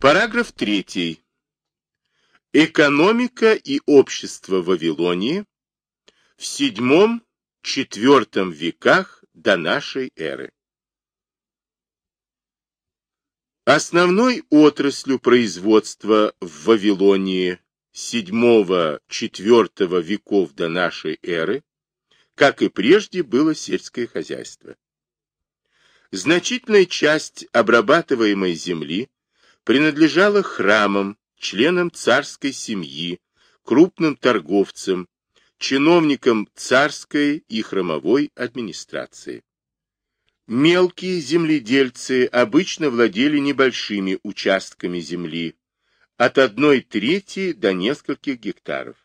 Параграф 3. Экономика и общество Вавилонии в VII-IV веках до нашей эры. Основной отраслью производства в Вавилонии VII-IV веков до нашей эры, как и прежде, было сельское хозяйство. Значительная часть обрабатываемой земли принадлежала храмам, членам царской семьи, крупным торговцам, чиновникам царской и храмовой администрации. Мелкие земледельцы обычно владели небольшими участками земли, от одной трети до нескольких гектаров.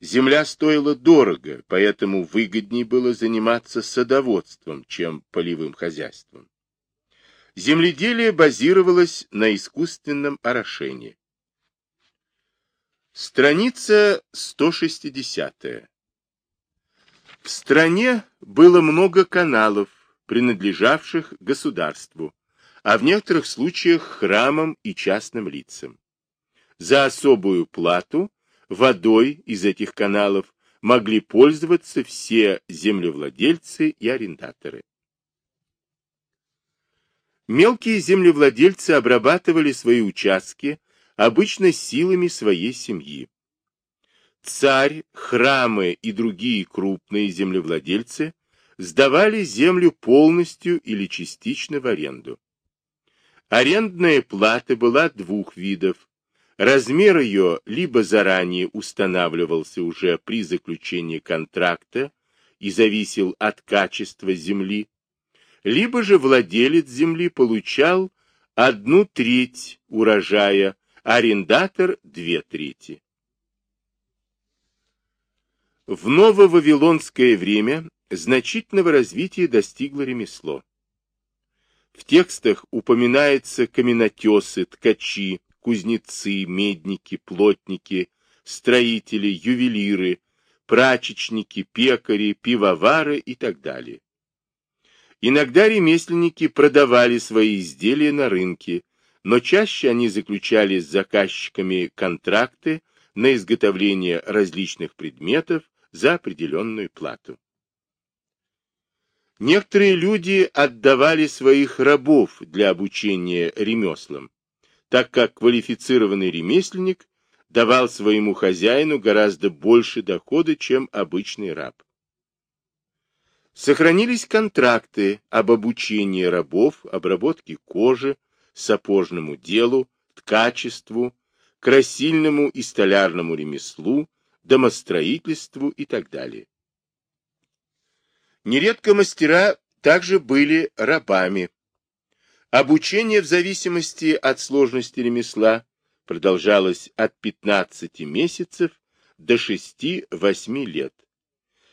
Земля стоила дорого, поэтому выгоднее было заниматься садоводством, чем полевым хозяйством. Земледелие базировалось на искусственном орошении. Страница 160. В стране было много каналов, принадлежавших государству, а в некоторых случаях храмам и частным лицам. За особую плату водой из этих каналов могли пользоваться все землевладельцы и арендаторы. Мелкие землевладельцы обрабатывали свои участки обычно силами своей семьи. Царь, храмы и другие крупные землевладельцы сдавали землю полностью или частично в аренду. Арендная плата была двух видов Размер ее либо заранее устанавливался уже при заключении контракта и зависел от качества земли, либо же владелец земли получал одну треть урожая, арендатор – две трети. В нововавилонское время значительного развития достигло ремесло. В текстах упоминаются каменотесы, ткачи, кузнецы, медники, плотники, строители, ювелиры, прачечники, пекари, пивовары и так далее. Иногда ремесленники продавали свои изделия на рынке, но чаще они заключали с заказчиками контракты на изготовление различных предметов за определенную плату. Некоторые люди отдавали своих рабов для обучения ремеслам, так как квалифицированный ремесленник давал своему хозяину гораздо больше дохода, чем обычный раб. Сохранились контракты об обучении рабов, обработке кожи, сапожному делу, ткачеству, красильному и столярному ремеслу, домостроительству и так далее. Нередко мастера также были рабами, Обучение в зависимости от сложности ремесла продолжалось от 15 месяцев до 6-8 лет.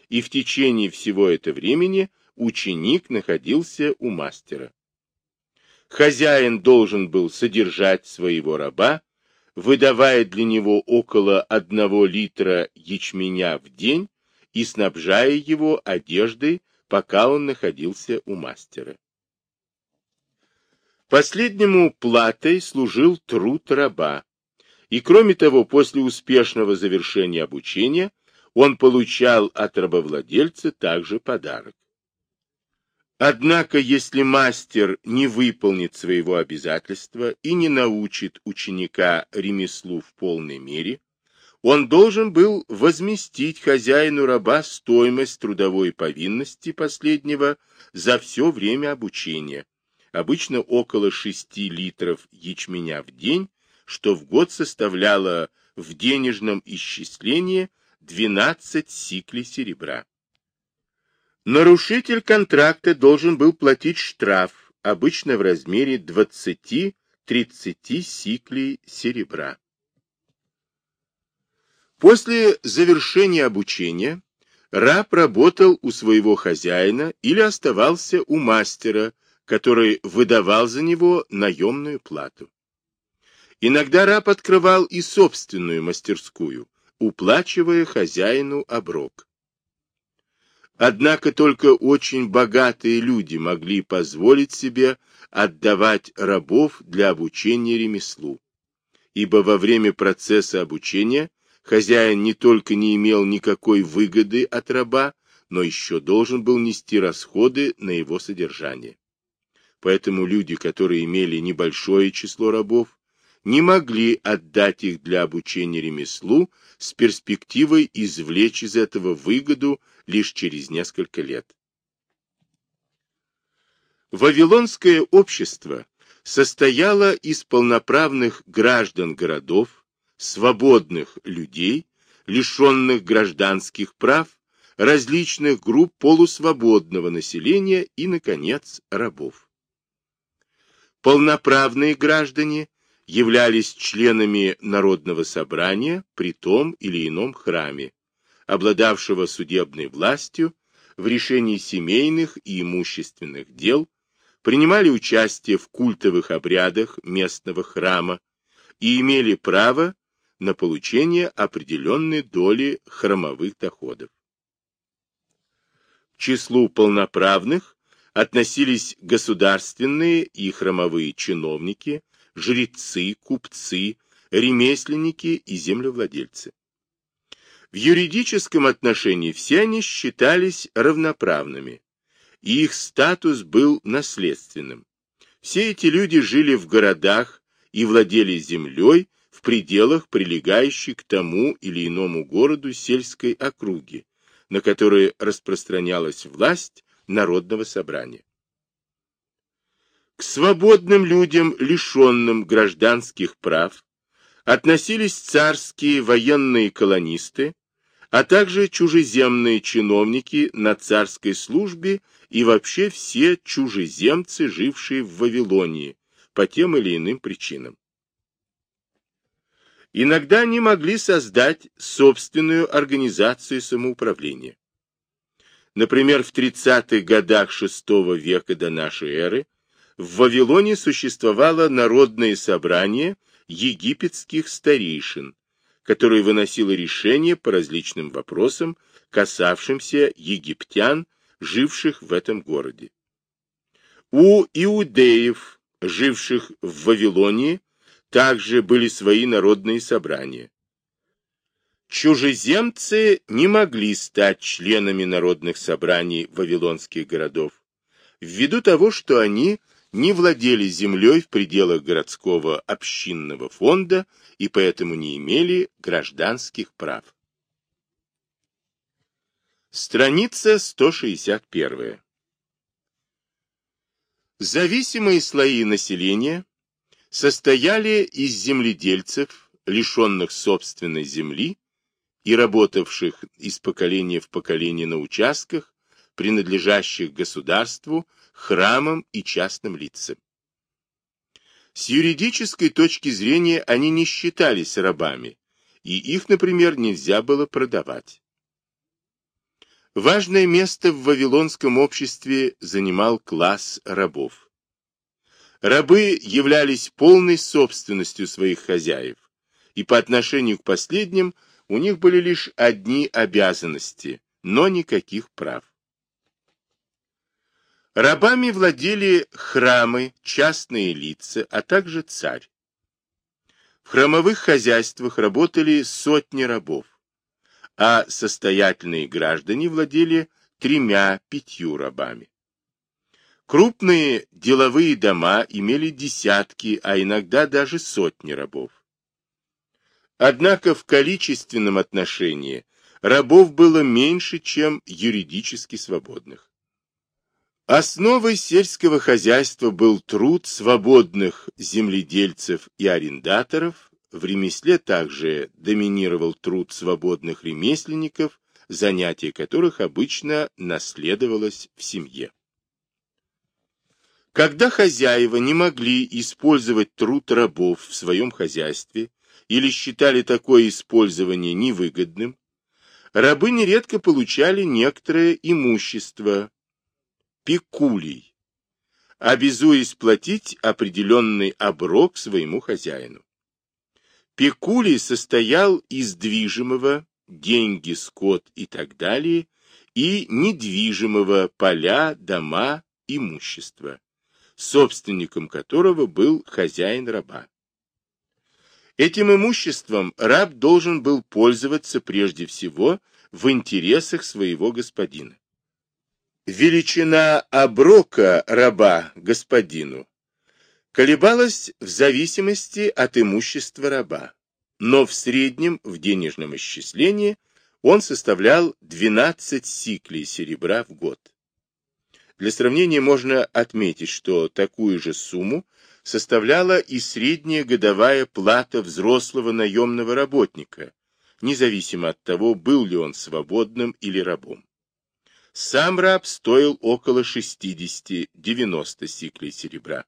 И в течение всего этого времени ученик находился у мастера. Хозяин должен был содержать своего раба, выдавая для него около одного литра ячменя в день и снабжая его одеждой, пока он находился у мастера. Последнему платой служил труд раба, и кроме того, после успешного завершения обучения он получал от рабовладельца также подарок. Однако, если мастер не выполнит своего обязательства и не научит ученика ремеслу в полной мере, он должен был возместить хозяину раба стоимость трудовой повинности последнего за все время обучения, обычно около 6 литров ячменя в день, что в год составляло в денежном исчислении 12 сиклей серебра. Нарушитель контракта должен был платить штраф, обычно в размере 20-30 сиклей серебра. После завершения обучения раб работал у своего хозяина или оставался у мастера, который выдавал за него наемную плату. Иногда раб открывал и собственную мастерскую, уплачивая хозяину оброк. Однако только очень богатые люди могли позволить себе отдавать рабов для обучения ремеслу, ибо во время процесса обучения хозяин не только не имел никакой выгоды от раба, но еще должен был нести расходы на его содержание. Поэтому люди, которые имели небольшое число рабов, не могли отдать их для обучения ремеслу с перспективой извлечь из этого выгоду лишь через несколько лет. Вавилонское общество состояло из полноправных граждан городов, свободных людей, лишенных гражданских прав, различных групп полусвободного населения и, наконец, рабов. Полноправные граждане являлись членами народного собрания при том или ином храме, обладавшего судебной властью в решении семейных и имущественных дел, принимали участие в культовых обрядах местного храма и имели право на получение определенной доли храмовых доходов. К числу полноправных относились государственные и храмовые чиновники, жрецы, купцы, ремесленники и землевладельцы. В юридическом отношении все они считались равноправными, и их статус был наследственным. Все эти люди жили в городах и владели землей в пределах, прилегающей к тому или иному городу сельской округи, на которые распространялась власть народного собрания. К свободным людям, лишенным гражданских прав, относились царские военные колонисты, а также чужеземные чиновники на царской службе и вообще все чужеземцы, жившие в Вавилонии, по тем или иным причинам. Иногда они могли создать собственную организацию самоуправления. Например, в 30-х годах VI века до нашей эры в Вавилоне существовало народное собрание египетских старейшин, которое выносило решения по различным вопросам, касавшимся египтян, живших в этом городе. У иудеев, живших в Вавилонии, также были свои народные собрания. Чужеземцы не могли стать членами народных собраний вавилонских городов, ввиду того, что они не владели землей в пределах городского общинного фонда и поэтому не имели гражданских прав. Страница 161. Зависимые слои населения состояли из земледельцев, лишенных собственной земли и работавших из поколения в поколение на участках, принадлежащих государству, храмам и частным лицам. С юридической точки зрения они не считались рабами, и их, например, нельзя было продавать. Важное место в вавилонском обществе занимал класс рабов. Рабы являлись полной собственностью своих хозяев, и по отношению к последним у них были лишь одни обязанности, но никаких прав. Рабами владели храмы, частные лица, а также царь. В храмовых хозяйствах работали сотни рабов, а состоятельные граждане владели тремя-пятью рабами. Крупные деловые дома имели десятки, а иногда даже сотни рабов. Однако в количественном отношении рабов было меньше, чем юридически свободных. Основой сельского хозяйства был труд свободных земледельцев и арендаторов, в ремесле также доминировал труд свободных ремесленников, занятие которых обычно наследовалось в семье. Когда хозяева не могли использовать труд рабов в своем хозяйстве или считали такое использование невыгодным, рабы нередко получали некоторое имущество, пекулей, обязуясь платить определенный оброк своему хозяину. Пекулей состоял из движимого, деньги, скот и так далее, и недвижимого, поля, дома, имущества, собственником которого был хозяин раба. Этим имуществом раб должен был пользоваться прежде всего в интересах своего господина. Величина оброка раба господину колебалась в зависимости от имущества раба, но в среднем в денежном исчислении он составлял 12 сиклей серебра в год. Для сравнения можно отметить, что такую же сумму составляла и средняя годовая плата взрослого наемного работника, независимо от того, был ли он свободным или рабом. Сам раб стоил около 60-90 сиклей серебра.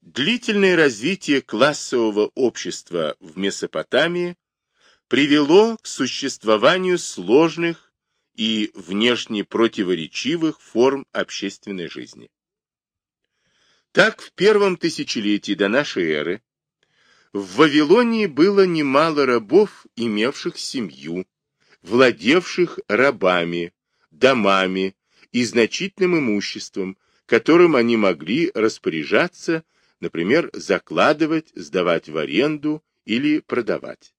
Длительное развитие классового общества в Месопотамии привело к существованию сложных и внешне противоречивых форм общественной жизни. Так, в первом тысячелетии до нашей эры в Вавилонии было немало рабов, имевших семью, владевших рабами, домами и значительным имуществом, которым они могли распоряжаться, например, закладывать, сдавать в аренду или продавать.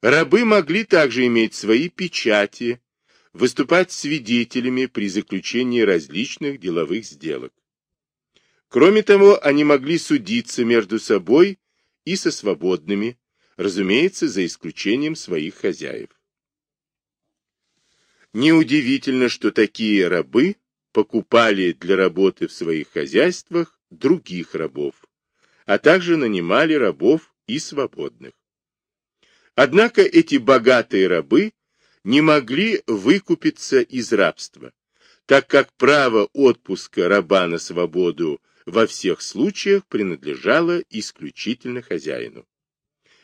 Рабы могли также иметь свои печати, выступать свидетелями при заключении различных деловых сделок. Кроме того, они могли судиться между собой и со свободными, разумеется, за исключением своих хозяев. Неудивительно, что такие рабы покупали для работы в своих хозяйствах других рабов, а также нанимали рабов и свободных. Однако эти богатые рабы не могли выкупиться из рабства, так как право отпуска раба на свободу во всех случаях принадлежало исключительно хозяину.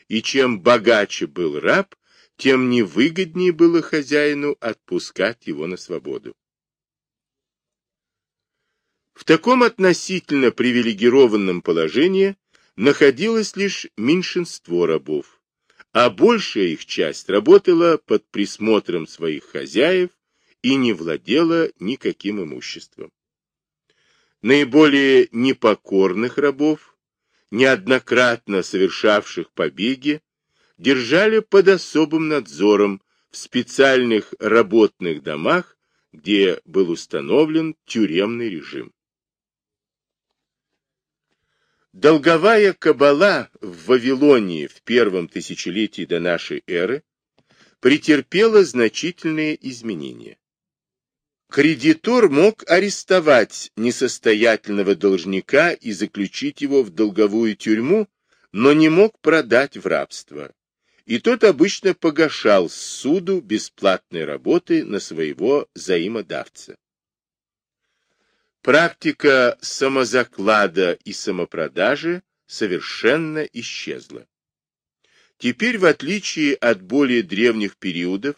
И чем богаче был раб, тем невыгоднее было хозяину отпускать его на свободу. В таком относительно привилегированном положении находилось лишь меньшинство рабов, а большая их часть работала под присмотром своих хозяев и не владела никаким имуществом. Наиболее непокорных рабов, неоднократно совершавших побеги, держали под особым надзором в специальных работных домах, где был установлен тюремный режим. Долговая кабала в Вавилонии в первом тысячелетии до нашей эры претерпела значительные изменения. Кредитор мог арестовать несостоятельного должника и заключить его в долговую тюрьму, но не мог продать в рабство. И тот обычно погашал суду бесплатной работы на своего взаимодавца. Практика самозаклада и самопродажи совершенно исчезла. Теперь, в отличие от более древних периодов,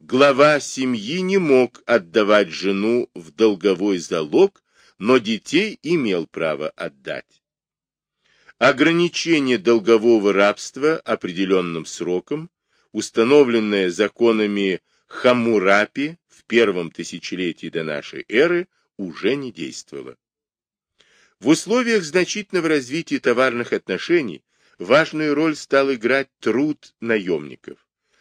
глава семьи не мог отдавать жену в долговой залог, но детей имел право отдать. Ограничение долгового рабства определенным сроком, установленное законами Хаммурапи в первом тысячелетии до нашей эры, уже не действовало. В условиях значительного развития товарных отношений важную роль стал играть труд наемников,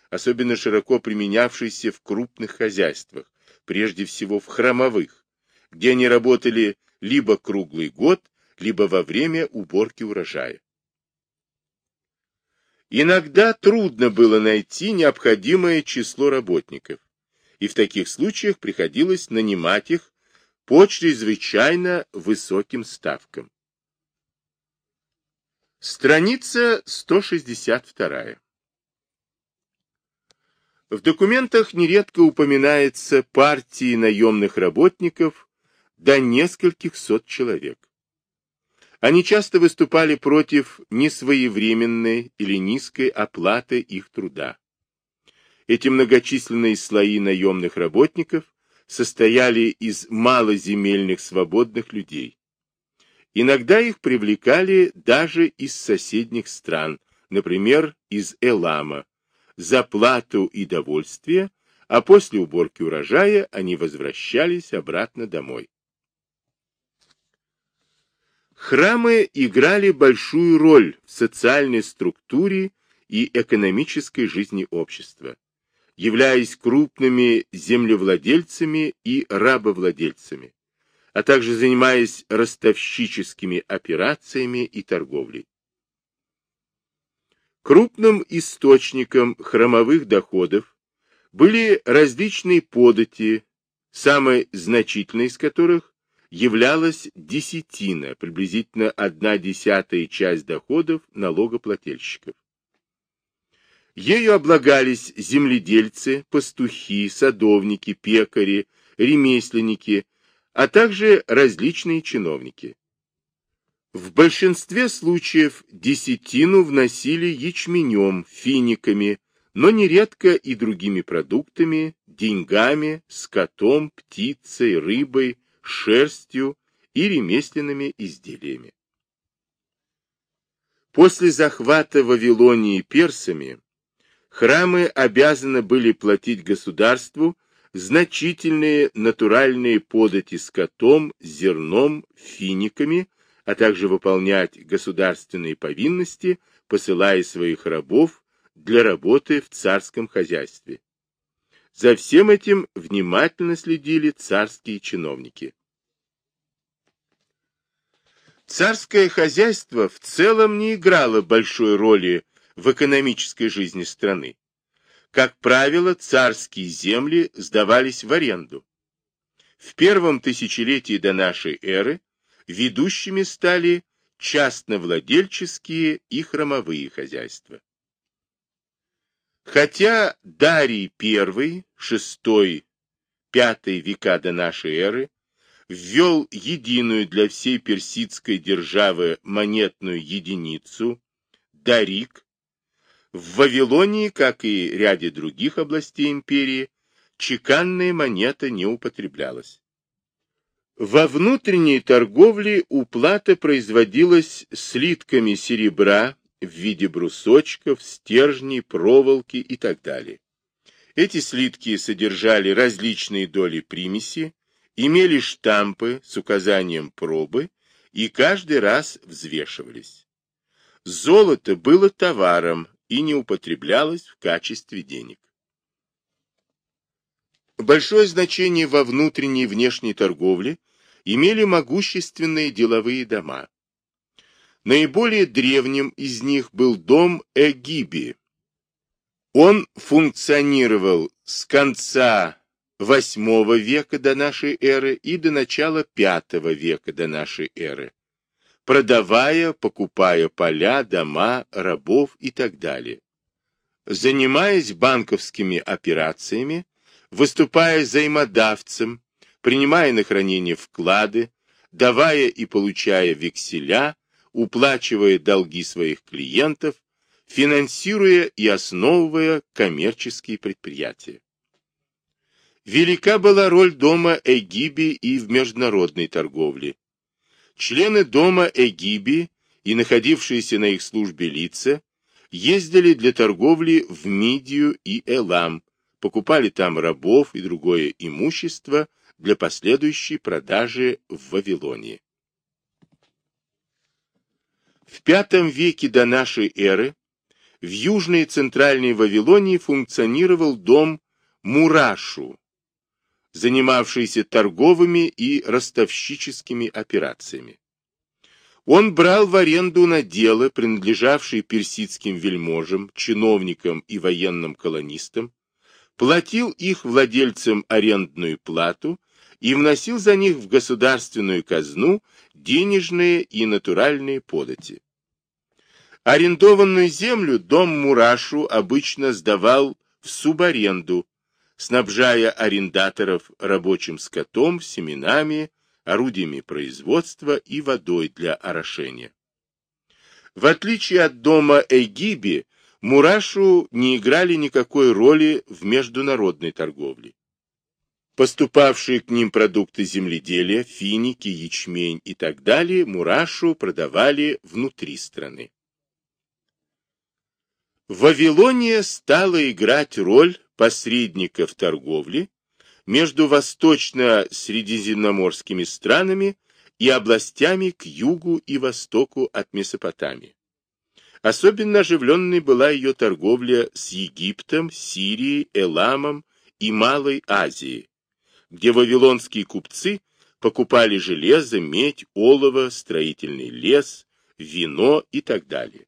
особенно широко применявшийся в крупных хозяйствах, прежде всего в храмовых, где они работали либо круглый год, либо во время уборки урожая. Иногда трудно было найти необходимое число работников, и в таких случаях приходилось нанимать их по чрезвычайно высоким ставкам. Страница 162. В документах нередко упоминается партии наемных работников до нескольких сот человек. Они часто выступали против несвоевременной или низкой оплаты их труда. Эти многочисленные слои наемных работников состояли из малоземельных свободных людей. Иногда их привлекали даже из соседних стран, например, из Элама. За плату и довольствие а после уборки урожая они возвращались обратно домой. Храмы играли большую роль в социальной структуре и экономической жизни общества, являясь крупными землевладельцами и рабовладельцами, а также занимаясь ростовщическими операциями и торговлей. Крупным источником храмовых доходов были различные подати, самой значительной из которых являлась десятина, приблизительно одна десятая часть доходов налогоплательщиков. Ею облагались земледельцы, пастухи, садовники, пекари, ремесленники, а также различные чиновники. В большинстве случаев десятину вносили ячменем, финиками, но нередко и другими продуктами, деньгами, скотом, птицей, рыбой, шерстью и ремесленными изделиями. После захвата Вавилонии персами храмы обязаны были платить государству значительные натуральные подати скотом, зерном, финиками, а также выполнять государственные повинности, посылая своих рабов для работы в царском хозяйстве. За всем этим внимательно следили царские чиновники. Царское хозяйство в целом не играло большой роли в экономической жизни страны. Как правило, царские земли сдавались в аренду. В первом тысячелетии до нашей эры ведущими стали частновладельческие и хромовые хозяйства. Хотя Дарий I, VI, V века до нашей эры ввел единую для всей персидской державы монетную единицу, дарик, в Вавилонии, как и ряде других областей империи, чеканная монета не употреблялась. Во внутренней торговле уплата производилась слитками серебра в виде брусочков, стержней, проволоки и так далее. Эти слитки содержали различные доли примеси, имели штампы с указанием пробы и каждый раз взвешивались. Золото было товаром и не употреблялось в качестве денег. Большое значение во внутренней и внешней торговле имели могущественные деловые дома. Наиболее древним из них был дом Эгиби. Он функционировал с конца VIII века до нашей эры и до начала V века до нашей эры, продавая, покупая поля, дома, рабов и так далее. Занимаясь банковскими операциями, выступая взаимодавцем, принимая на хранение вклады, давая и получая векселя, уплачивая долги своих клиентов, финансируя и основывая коммерческие предприятия. Велика была роль дома Эгиби и в международной торговле. Члены дома Эгиби и находившиеся на их службе лица ездили для торговли в Мидию и Элам, покупали там рабов и другое имущество для последующей продажи в Вавилоне. В V веке до нашей эры в южной и центральной Вавилонии функционировал дом Мурашу, занимавшийся торговыми и ростовщическими операциями. Он брал в аренду наделы, принадлежавшие персидским вельможам, чиновникам и военным колонистам, платил их владельцам арендную плату и вносил за них в государственную казну денежные и натуральные подати. Арендованную землю дом Мурашу обычно сдавал в субаренду снабжая арендаторов рабочим скотом, семенами, орудиями производства и водой для орошения. В отличие от дома Эгиби, Мурашу не играли никакой роли в международной торговле. Поступавшие к ним продукты земледелия, финики, ячмень и так далее, Мурашу продавали внутри страны. Вавилония стала играть роль посредника в торговле между восточно-средиземноморскими странами и областями к югу и востоку от Месопотамии. Особенно оживленной была ее торговля с Египтом, Сирией, Эламом и Малой Азией, где вавилонские купцы покупали железо, медь, олово, строительный лес, вино и так далее.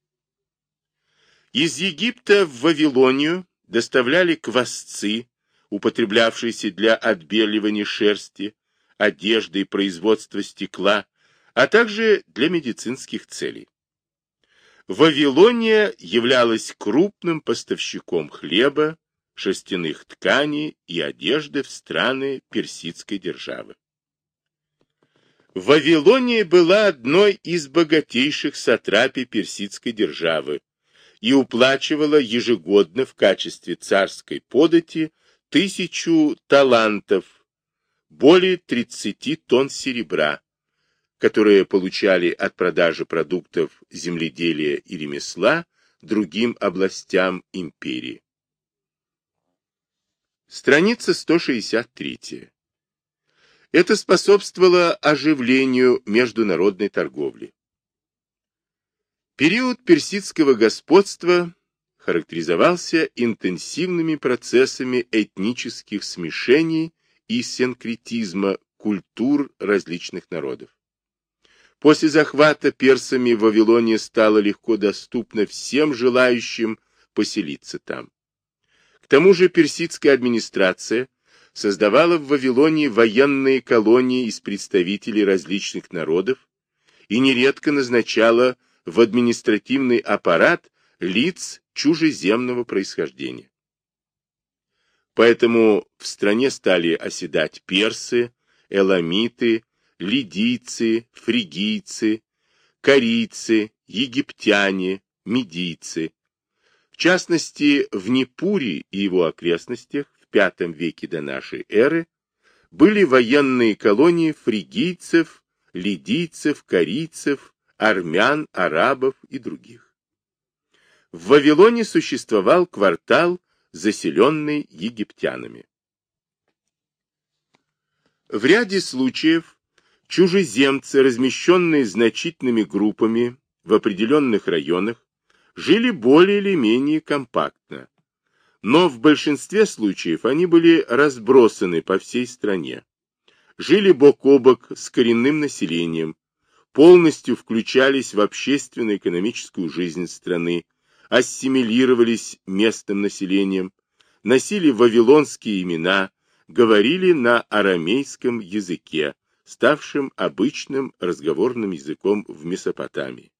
Из Египта в Вавилонию доставляли квасцы, употреблявшиеся для отбеливания шерсти, одежды и производства стекла, а также для медицинских целей. Вавилония являлась крупным поставщиком хлеба, шерстяных тканей и одежды в страны персидской державы. Вавилония была одной из богатейших сатрапий персидской державы и уплачивала ежегодно в качестве царской подати тысячу талантов, более 30 тонн серебра, которые получали от продажи продуктов земледелия и ремесла другим областям империи. Страница 163. Это способствовало оживлению международной торговли. Период персидского господства характеризовался интенсивными процессами этнических смешений и синкретизма культур различных народов. После захвата персами Вавилония стала легко доступна всем желающим поселиться там. Тому же персидская администрация создавала в Вавилонии военные колонии из представителей различных народов и нередко назначала в административный аппарат лиц чужеземного происхождения. Поэтому в стране стали оседать персы, эламиты, лидийцы, фригийцы, корейцы, египтяне, медийцы. Частности, в Непуре и его окрестностях в V веке до нашей эры были военные колонии фригийцев, лидийцев, корейцев, армян, арабов и других. В Вавилоне существовал квартал, заселенный египтянами. В ряде случаев чужеземцы, размещенные значительными группами в определенных районах, жили более или менее компактно, но в большинстве случаев они были разбросаны по всей стране, жили бок о бок с коренным населением, полностью включались в общественно-экономическую жизнь страны, ассимилировались местным населением, носили вавилонские имена, говорили на арамейском языке, ставшем обычным разговорным языком в Месопотамии,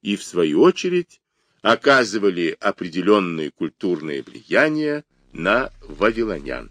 и, в свою очередь, оказывали определенное культурное влияние на вавилонян.